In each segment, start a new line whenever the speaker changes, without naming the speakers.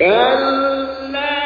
كلا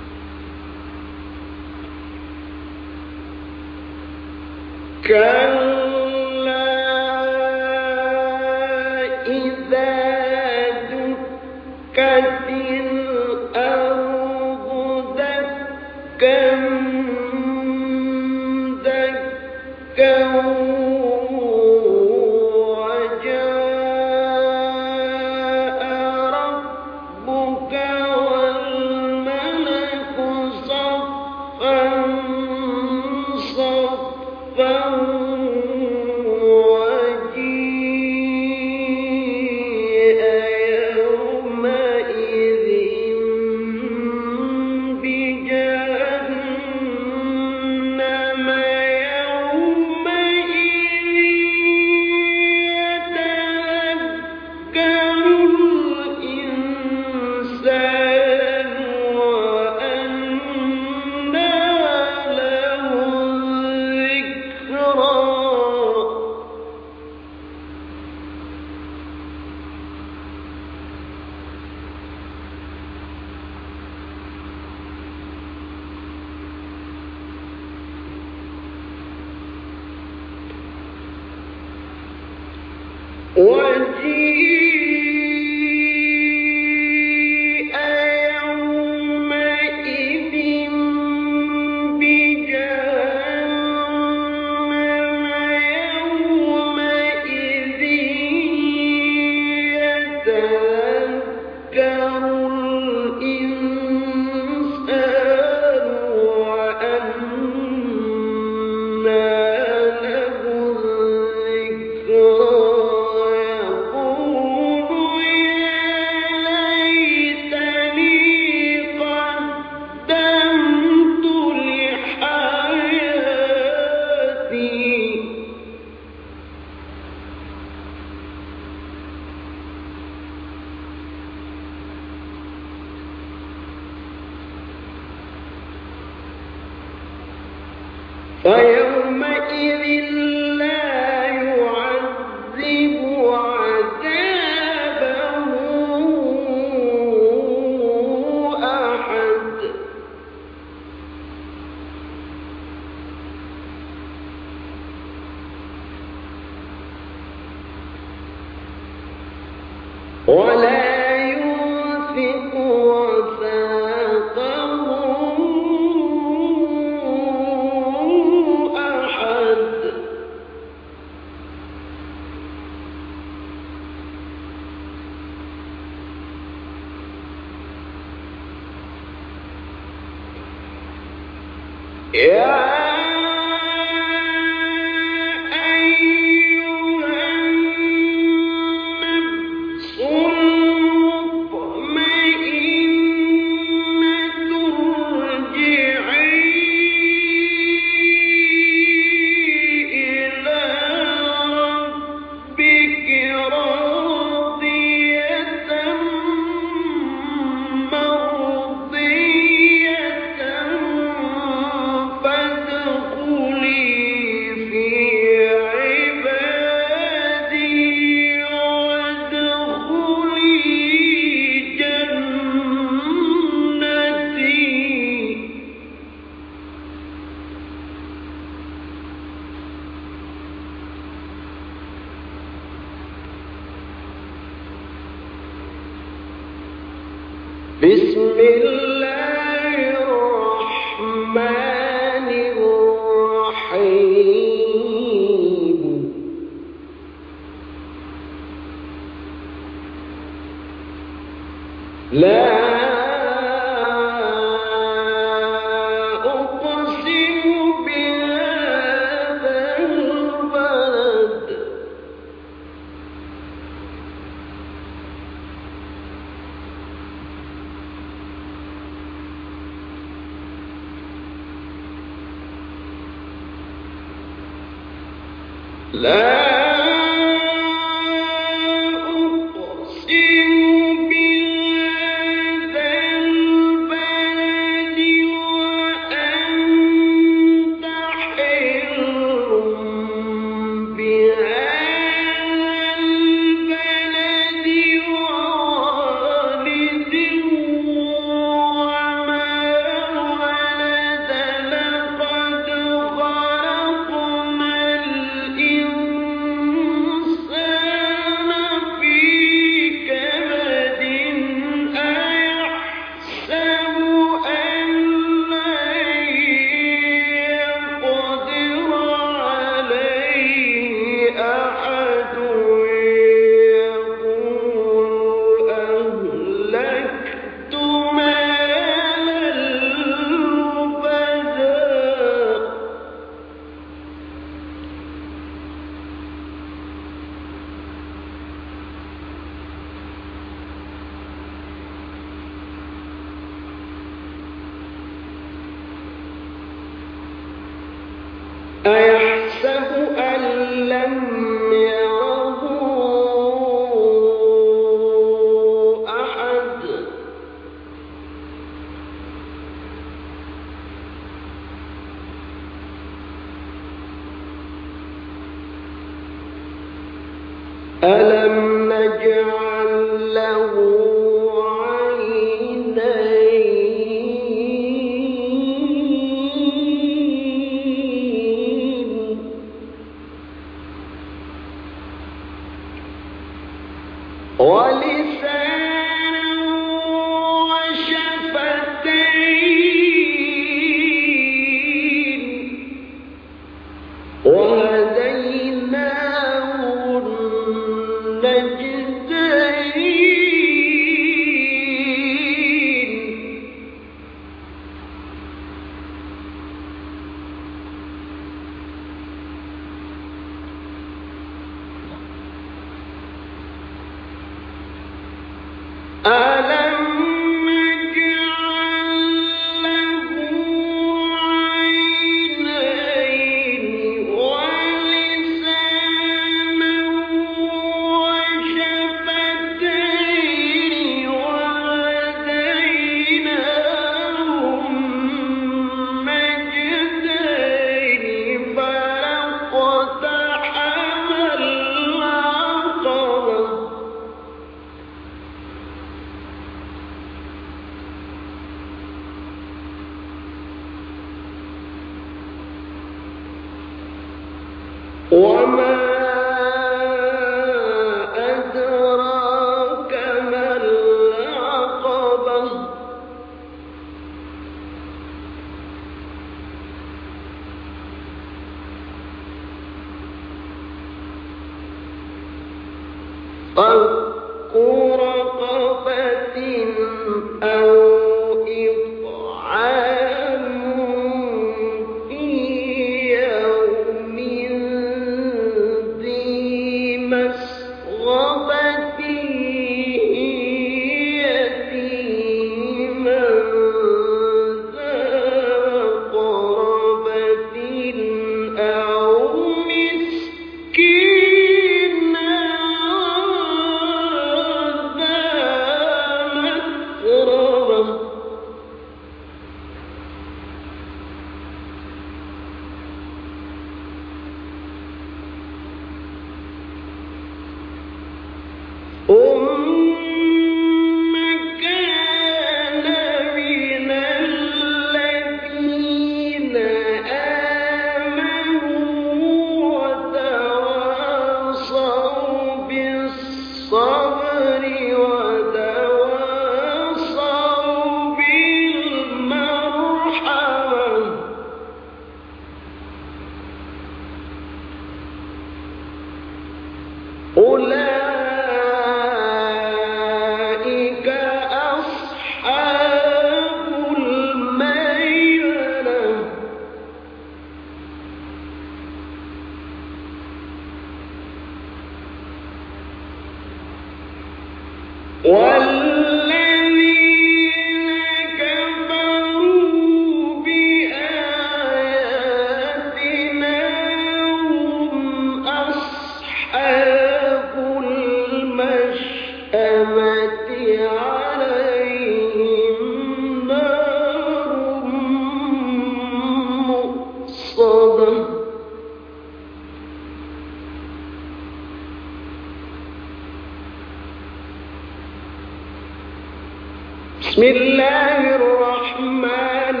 بسم الله الرحمن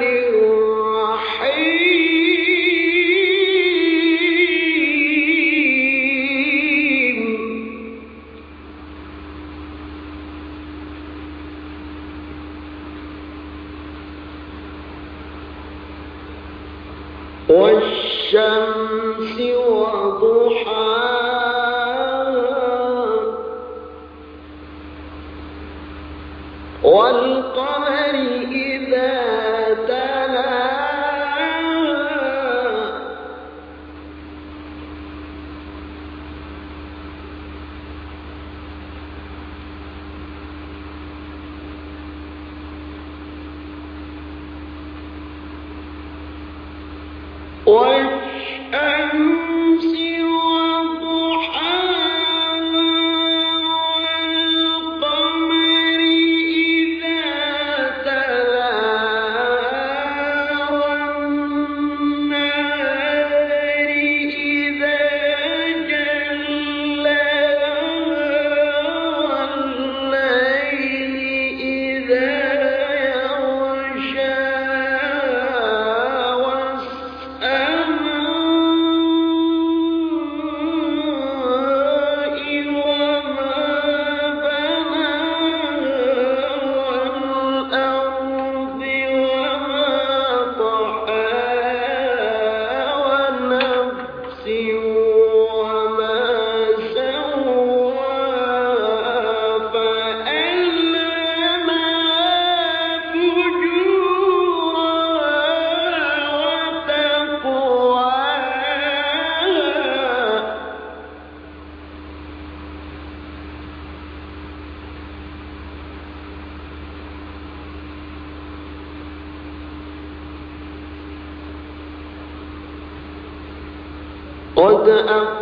قد أفلح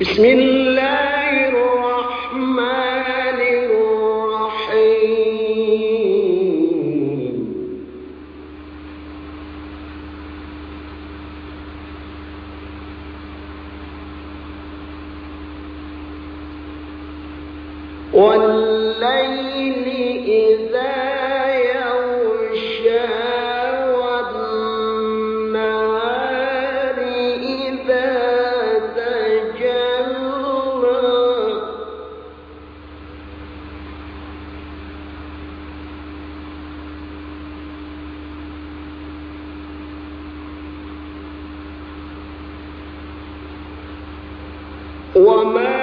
بسم الله. وما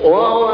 ووجدك